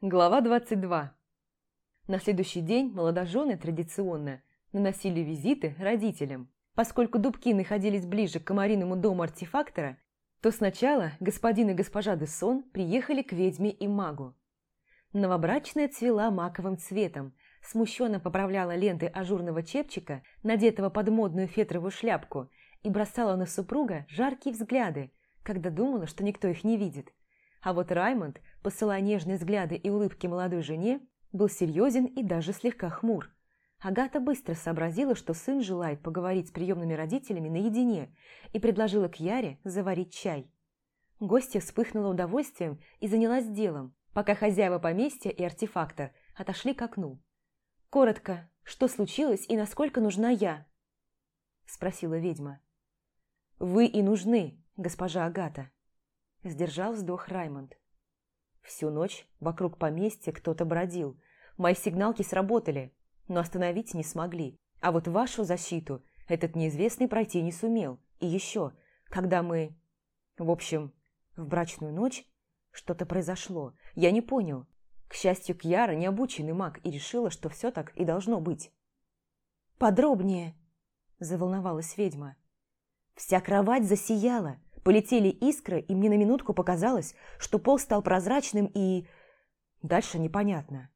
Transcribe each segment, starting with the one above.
Глава 22. На следующий день молодожены традиционно наносили визиты родителям. Поскольку дубки находились ближе к комариному дому артефактора, то сначала господин и госпожа Дессон приехали к ведьме и магу. Новобрачная цвела маковым цветом, смущенно поправляла ленты ажурного чепчика, надетого под модную фетровую шляпку, и бросала на супруга жаркие взгляды, когда думала, что никто их не видит. А вот Раймонд, посылая нежные взгляды и улыбки молодой жене, был серьезен и даже слегка хмур. Агата быстро сообразила, что сын желает поговорить с приемными родителями наедине, и предложила к Яре заварить чай. Гостья вспыхнула удовольствием и занялась делом, пока хозяева поместья и артефактор отошли к окну. «Коротко, что случилось и насколько нужна я?» – спросила ведьма. «Вы и нужны, госпожа Агата», – сдержал вздох Раймонд. Всю ночь вокруг поместья кто-то бродил. Мои сигналки сработали, но остановить не смогли. А вот вашу защиту этот неизвестный пройти не сумел. И еще, когда мы... В общем, в брачную ночь что-то произошло. Я не понял. К счастью, Кьяра не обученный маг и решила, что все так и должно быть. «Подробнее!» – заволновалась ведьма. Вся кровать засияла, Полетели искры, и мне на минутку показалось, что пол стал прозрачным и... Дальше непонятно.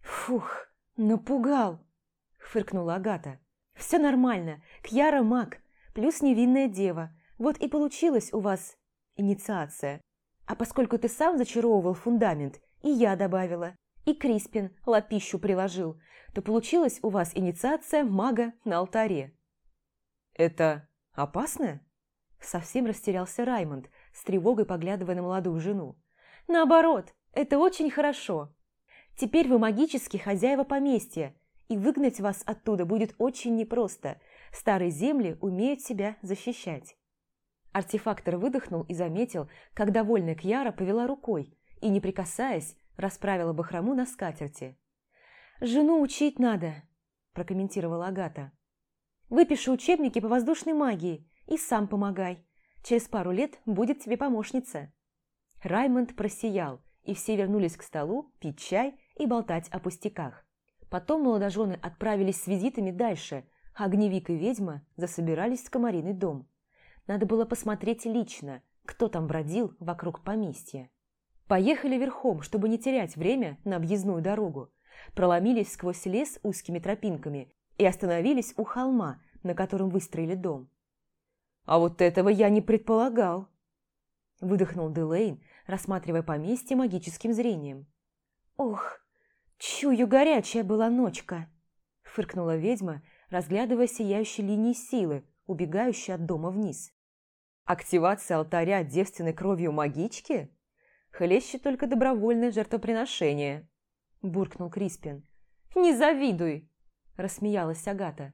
«Фух, напугал!» – фыркнула Агата. «Все нормально. Кьяра маг, плюс невинная дева. Вот и получилась у вас инициация. А поскольку ты сам зачаровывал фундамент, и я добавила, и Криспин лапищу приложил, то получилась у вас инициация мага на алтаре». «Это опасно?» Совсем растерялся Раймонд, с тревогой поглядывая на молодую жену. «Наоборот, это очень хорошо. Теперь вы магически хозяева поместья, и выгнать вас оттуда будет очень непросто. Старые земли умеют себя защищать». Артефактор выдохнул и заметил, как довольная Кьяра повела рукой и, не прикасаясь, расправила бахрому на скатерти. «Жену учить надо», – прокомментировала Агата. «Выпишу учебники по воздушной магии и сам помогай. Через пару лет будет тебе помощница». Раймонд просиял, и все вернулись к столу пить чай и болтать о пустяках. Потом молодожены отправились с визитами дальше, а огневик и ведьма засобирались в комариный дом. Надо было посмотреть лично, кто там бродил вокруг поместья. Поехали верхом, чтобы не терять время на объездную дорогу. Проломились сквозь лес узкими тропинками и остановились у холма, на котором выстроили дом. А вот этого я не предполагал. Выдохнул Делейн, рассматривая поместье магическим зрением. Ох, чую, горячая была ночка. Фыркнула ведьма, разглядывая сияющие линии силы, убегающие от дома вниз. Активация алтаря девственной кровью магички? Хлеще только добровольное жертвоприношение. Буркнул Криспин. «Не завидуй!» – рассмеялась Агата.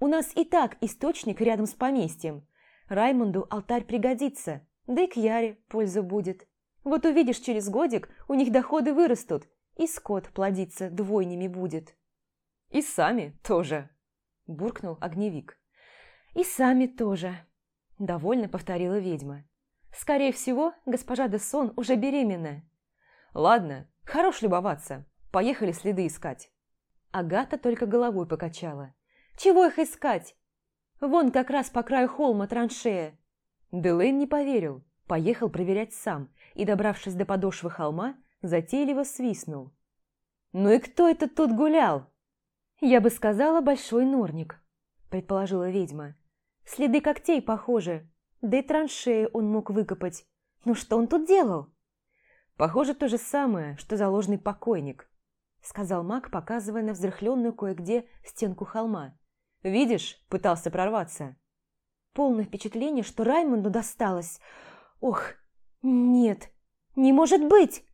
«У нас и так источник рядом с поместьем. Раймонду алтарь пригодится, да и к Яре польза будет. Вот увидишь, через годик у них доходы вырастут, и скот плодиться двойнями будет. И сами тоже, буркнул огневик. И сами тоже, довольно повторила ведьма. Скорее всего, госпожа де Сон уже беременна. Ладно, хорош любоваться. Поехали следы искать. Агата только головой покачала. Чего их искать? Вон как раз по краю холма траншея». Делейн не поверил, поехал проверять сам и, добравшись до подошвы холма, затейливо свистнул. «Ну и кто это тут гулял?» «Я бы сказала, большой норник», – предположила ведьма. «Следы когтей похожи, да и траншею он мог выкопать. Ну что он тут делал?» «Похоже, то же самое, что заложный покойник», – сказал маг, показывая на взрыхленную кое-где стенку холма. Видишь, пытался прорваться. Полное впечатление, что Раймонду досталось. Ох, нет, не может быть!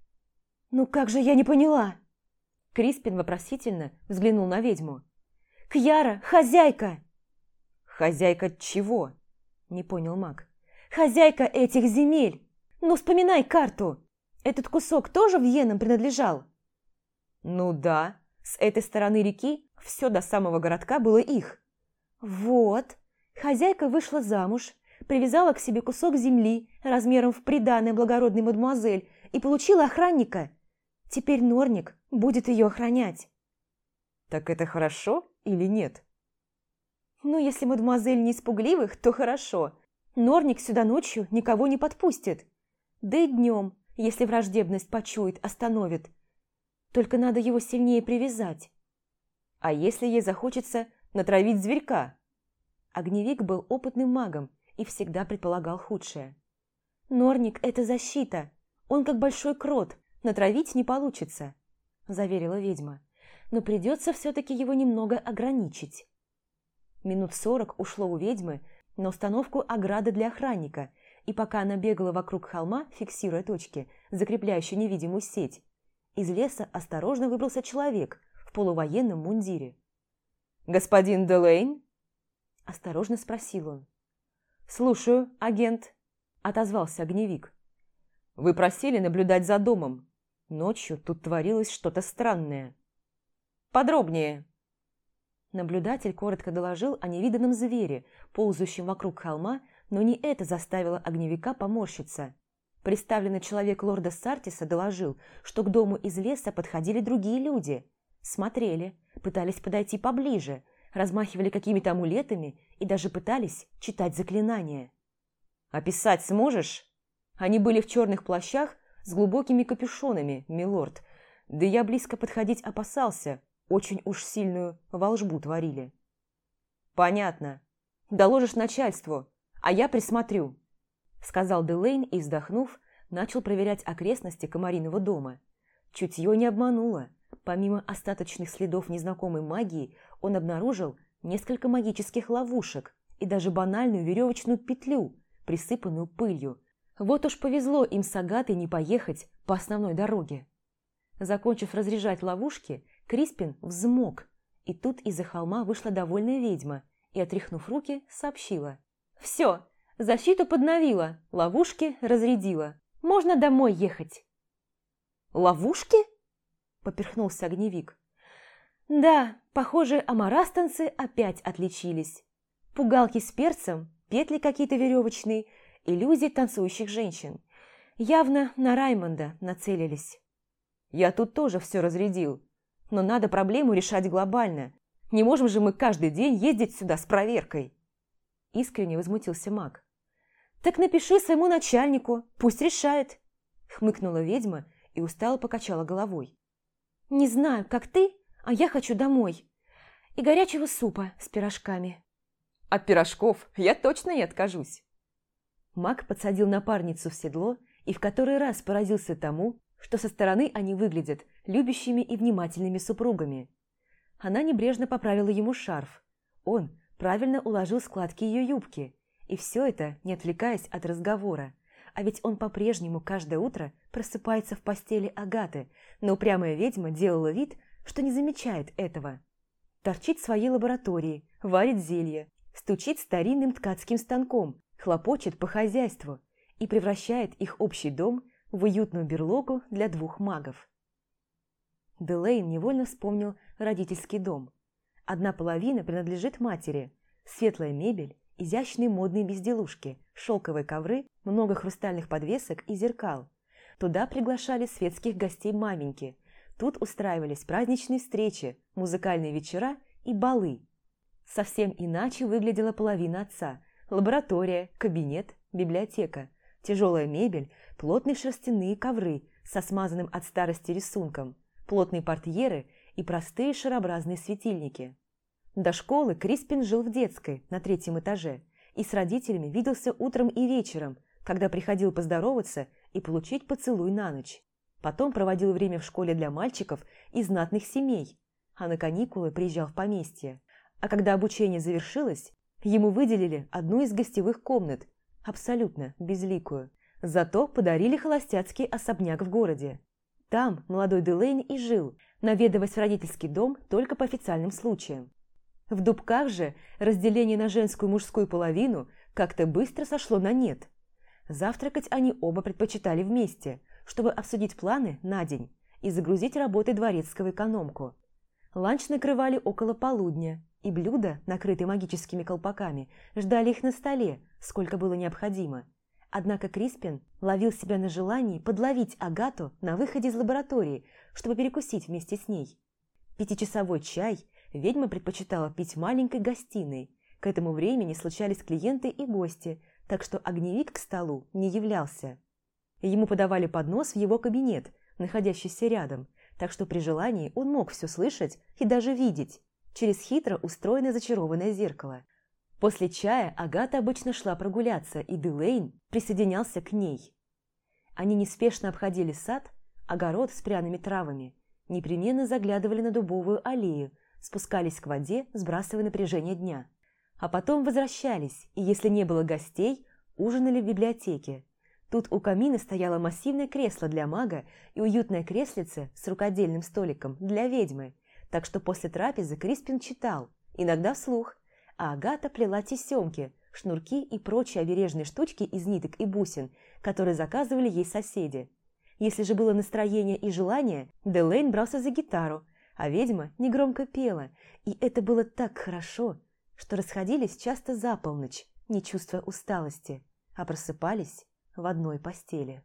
Ну как же я не поняла? Криспин вопросительно взглянул на ведьму. «Кьяра, хозяйка!» «Хозяйка чего?» – не понял маг. «Хозяйка этих земель! Ну, вспоминай карту! Этот кусок тоже в Йенам принадлежал?» «Ну да, с этой стороны реки все до самого городка было их. Вот, хозяйка вышла замуж, привязала к себе кусок земли размером в приданное благородный мадемуазель и получила охранника. Теперь Норник будет ее охранять. Так это хорошо или нет? Ну, если мадемуазель не испугливых, то хорошо. Норник сюда ночью никого не подпустит. Да и днем, если враждебность почует, остановит. Только надо его сильнее привязать. А если ей захочется натравить зверька? Огневик был опытным магом и всегда предполагал худшее. «Норник – это защита. Он как большой крот, натравить не получится», – заверила ведьма. «Но придется все-таки его немного ограничить». Минут сорок ушло у ведьмы на установку ограды для охранника, и пока она бегала вокруг холма, фиксируя точки, закрепляющие невидимую сеть, из леса осторожно выбрался человек в полувоенном мундире. «Господин Делейн?» – осторожно спросил он. «Слушаю, агент», – отозвался огневик. «Вы просили наблюдать за домом. Ночью тут творилось что-то странное». «Подробнее», Наблюдатель коротко доложил о невиданном звере, ползающем вокруг холма, но не это заставило огневика поморщиться. Представленный человек лорда Сартиса доложил, что к дому из леса подходили другие люди. Смотрели, пытались подойти поближе, размахивали какими-то амулетами и даже пытались читать заклинания. «Описать сможешь?» Они были в черных плащах с глубокими капюшонами, милорд. Да я близко подходить опасался, очень уж сильную волжбу творили. «Понятно. Доложишь начальству, а я присмотрю», сказал Делейн и, вздохнув, начал проверять окрестности Комариного дома. Чутье не обмануло. Помимо остаточных следов незнакомой магии, он обнаружил несколько магических ловушек и даже банальную веревочную петлю, присыпанную пылью. Вот уж повезло им с Агатой не поехать по основной дороге. Закончив разряжать ловушки, Криспин взмок, и тут из-за холма вышла довольная ведьма и, отряхнув руки, сообщила. «Все, защиту подновила, ловушки разрядила. Можно домой ехать». «Ловушки?» – поперхнулся огневик. «Да, похоже, амарастанцы опять отличились. Пугалки с перцем, петли какие-то веревочные, иллюзии танцующих женщин. Явно на Раймонда нацелились». «Я тут тоже все разрядил», но надо проблему решать глобально. Не можем же мы каждый день ездить сюда с проверкой. Искренне возмутился маг. Так напиши своему начальнику, пусть решает. Хмыкнула ведьма и устало покачала головой. Не знаю, как ты, а я хочу домой. И горячего супа с пирожками. От пирожков я точно не откажусь. Маг подсадил напарницу в седло и в который раз поразился тому, что со стороны они выглядят любящими и внимательными супругами. Она небрежно поправила ему шарф. Он правильно уложил складки ее юбки. И все это, не отвлекаясь от разговора. А ведь он по-прежнему каждое утро просыпается в постели Агаты, но упрямая ведьма делала вид, что не замечает этого. Торчит в своей лаборатории, варит зелье, стучит старинным ткацким станком, хлопочет по хозяйству и превращает их общий дом в уютную берлогу для двух магов. Делейн невольно вспомнил родительский дом. Одна половина принадлежит матери. Светлая мебель, изящные модные безделушки, шелковые ковры, много хрустальных подвесок и зеркал. Туда приглашали светских гостей маменьки. Тут устраивались праздничные встречи, музыкальные вечера и балы. Совсем иначе выглядела половина отца. Лаборатория, кабинет, библиотека, тяжелая мебель, плотные шерстяные ковры со смазанным от старости рисунком, плотные портьеры и простые шарообразные светильники. До школы Криспин жил в детской, на третьем этаже, и с родителями виделся утром и вечером, когда приходил поздороваться и получить поцелуй на ночь. Потом проводил время в школе для мальчиков из знатных семей, а на каникулы приезжал в поместье. А когда обучение завершилось, ему выделили одну из гостевых комнат, абсолютно безликую, Зато подарили холостяцкий особняк в городе. Там молодой Делейн и жил, наведываясь в родительский дом только по официальным случаям. В Дубках же разделение на женскую и мужскую половину как-то быстро сошло на нет. Завтракать они оба предпочитали вместе, чтобы обсудить планы на день и загрузить работой дворецкого экономку. Ланч накрывали около полудня, и блюда, накрытые магическими колпаками, ждали их на столе, сколько было необходимо – Однако Криспин ловил себя на желании подловить Агату на выходе из лаборатории, чтобы перекусить вместе с ней. Пятичасовой чай ведьма предпочитала пить маленькой гостиной. К этому времени случались клиенты и гости, так что огневик к столу не являлся. Ему подавали поднос в его кабинет, находящийся рядом, так что при желании он мог все слышать и даже видеть через хитро устроенное зачарованное зеркало. После чая Агата обычно шла прогуляться, и Дилейн присоединялся к ней. Они неспешно обходили сад, огород с пряными травами, непременно заглядывали на дубовую аллею, спускались к воде, сбрасывая напряжение дня. А потом возвращались, и если не было гостей, ужинали в библиотеке. Тут у камина стояло массивное кресло для мага и уютное креслице с рукодельным столиком для ведьмы, так что после трапезы Криспин читал, иногда вслух, а Агата плела тесемки, шнурки и прочие обережные штучки из ниток и бусин, которые заказывали ей соседи. Если же было настроение и желание, Делейн брался за гитару, а ведьма негромко пела, и это было так хорошо, что расходились часто за полночь, не чувствуя усталости, а просыпались в одной постели.